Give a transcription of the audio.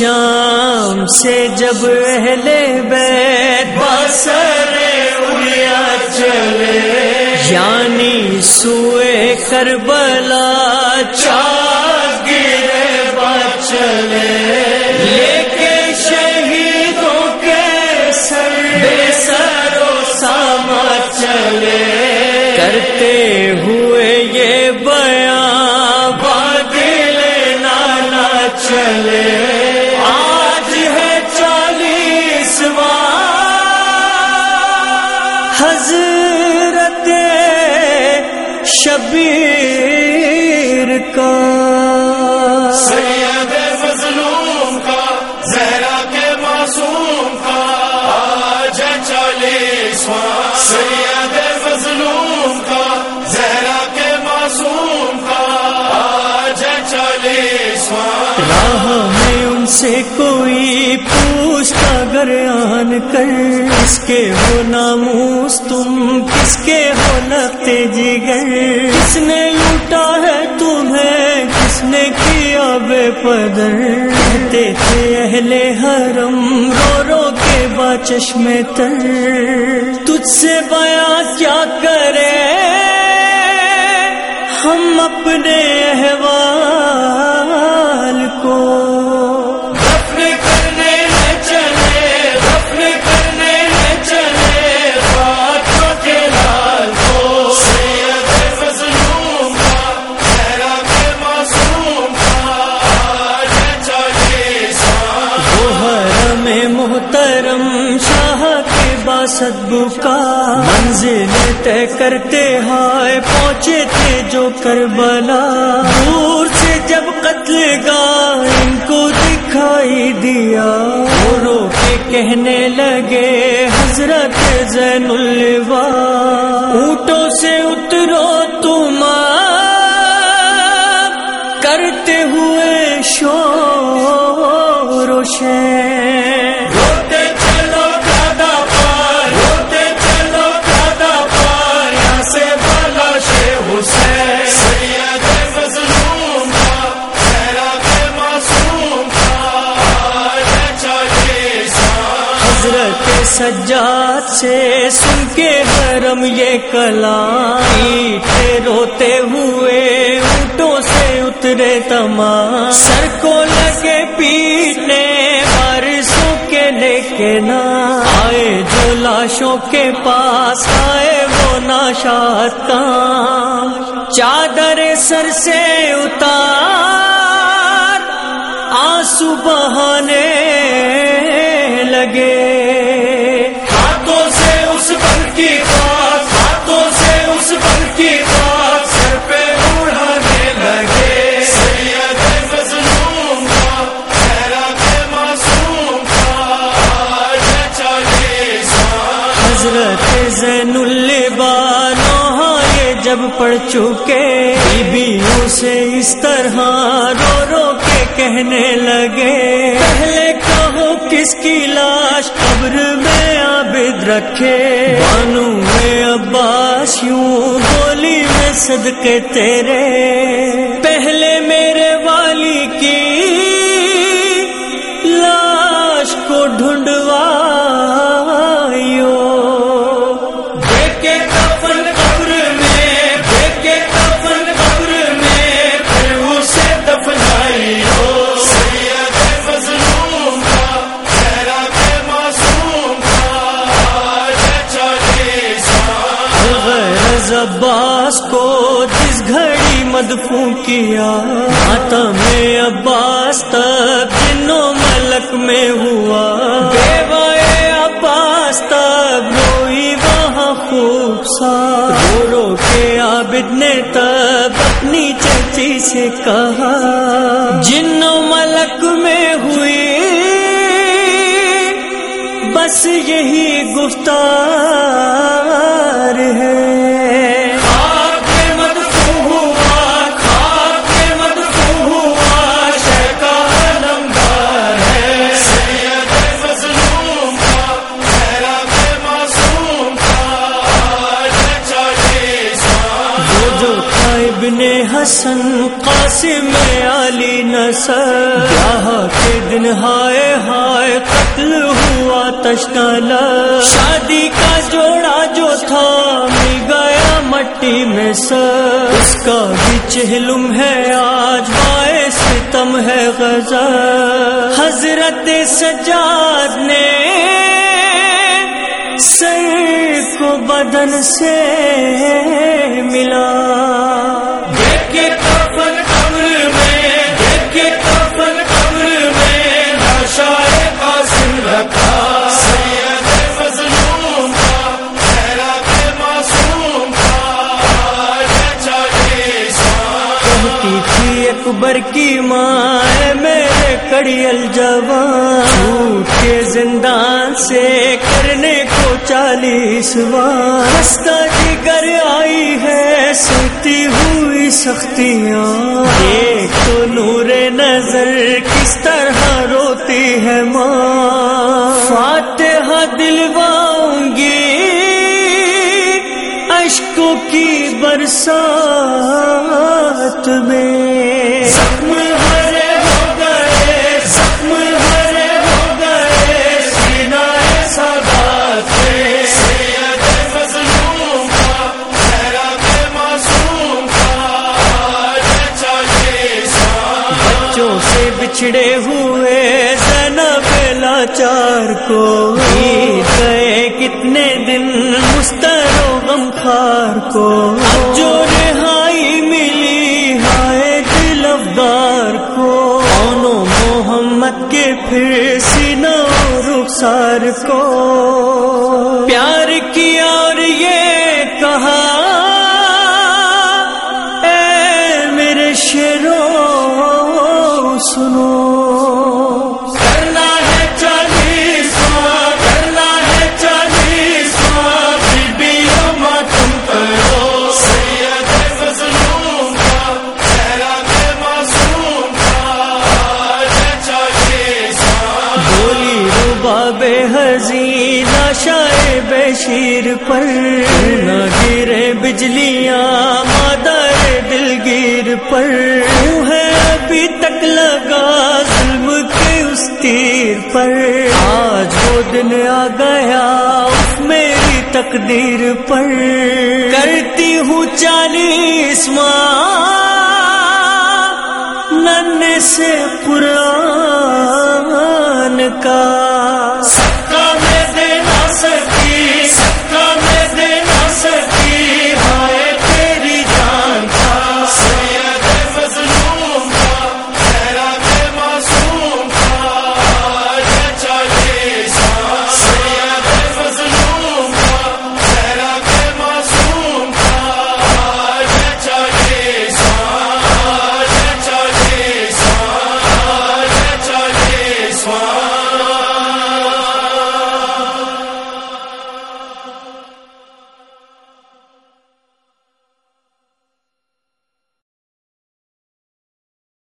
شام سے جب اہل بیت بسر اڑیا چلے۔ یعنی سوئے کربلا چار کا سے کوئی پوچھتا گر آن کر کس کے ہو ناموس، تم کس کے ہو لگتے جگر؟ کس نے لوٹا ہے تمہیں؟ کس نے کیا بے پدر؟ کہتے تھے اہل حرم، رو رو کے با چشمے تر۔ تجھ سے بیان کیا کرے ہم اپنے احوال محترم شاہ کے باسد بکا۔ منزل طے کرتے ہائے پہنچے تھے جو کربلا۔ دور سے جب قتل گاہ ان کو دکھائی دیا۔ وہ رو کے کہنے لگے، حضرت زین الوا۔ اونٹوں سے سجاد سے سن کے حرم یہ کلام۔ پیٹھے روتے ہوئے اونٹوں سے اترے تمام۔ سر کو لگے پیٹنے بارشوں کے لے کے نہ آئے جو لاشوں کے پاس، آئے وہ ناشاد کام۔ چادر سر سے اتار پڑ چکے۔ بیویوں سے اس طرح رو رو کے کہنے لگے۔ پہلے کہو کس کی لاش قبر میں عابد رکھے۔ بانو میں عباس یوں بولی میں صدقے تیرے۔ پہلے کیا؟ ماتم عباس تب جنوں ملک میں ہوا۔ بیوائے عباس تب روئی وہاں خوب سا۔ رو رو کے عابد نے تب اپنی چچی سے کہا جنوں ملک میں ہوئی، بس یہی گفتار کے ہائے ہائے، قتل ہوا تشکالا شادی کا جوڑا جو تھا، مل گیا مٹی میں سر۔ اس کا بھی چہلم ہے آج بائے ستم ہے غزہ حضرت سجاد نے سر کو بدن سے ملا۔ میرے جوان کے زندان سے کرنے کو چالیس ہستا جگر آئی ہے، سوتی ہوئی سختیاں۔ ایک تو نور نظر کس طرح روتی ہے ماں۔ فاتحہ دلواؤں گی اشکوں کی برسات میں۔ سے بچھڑے ہوئے زینب لاچار کو گئے کتنے دن مستر و غمخار کو اب جو رہائی ملی ہائے دل افغار کو اونو محمد کے پھر سینہ رخسار کو بشیر پر نہ گرے بجلیاں، مادر دلگیر پر۔ ہے ابھی تک لگا ظلم کے اس تیر پر۔ آج وہ دن آ گیا اس میری تقدیر پر۔ کرتی ہوں چالیس ماہ نن سے قرآن کا۔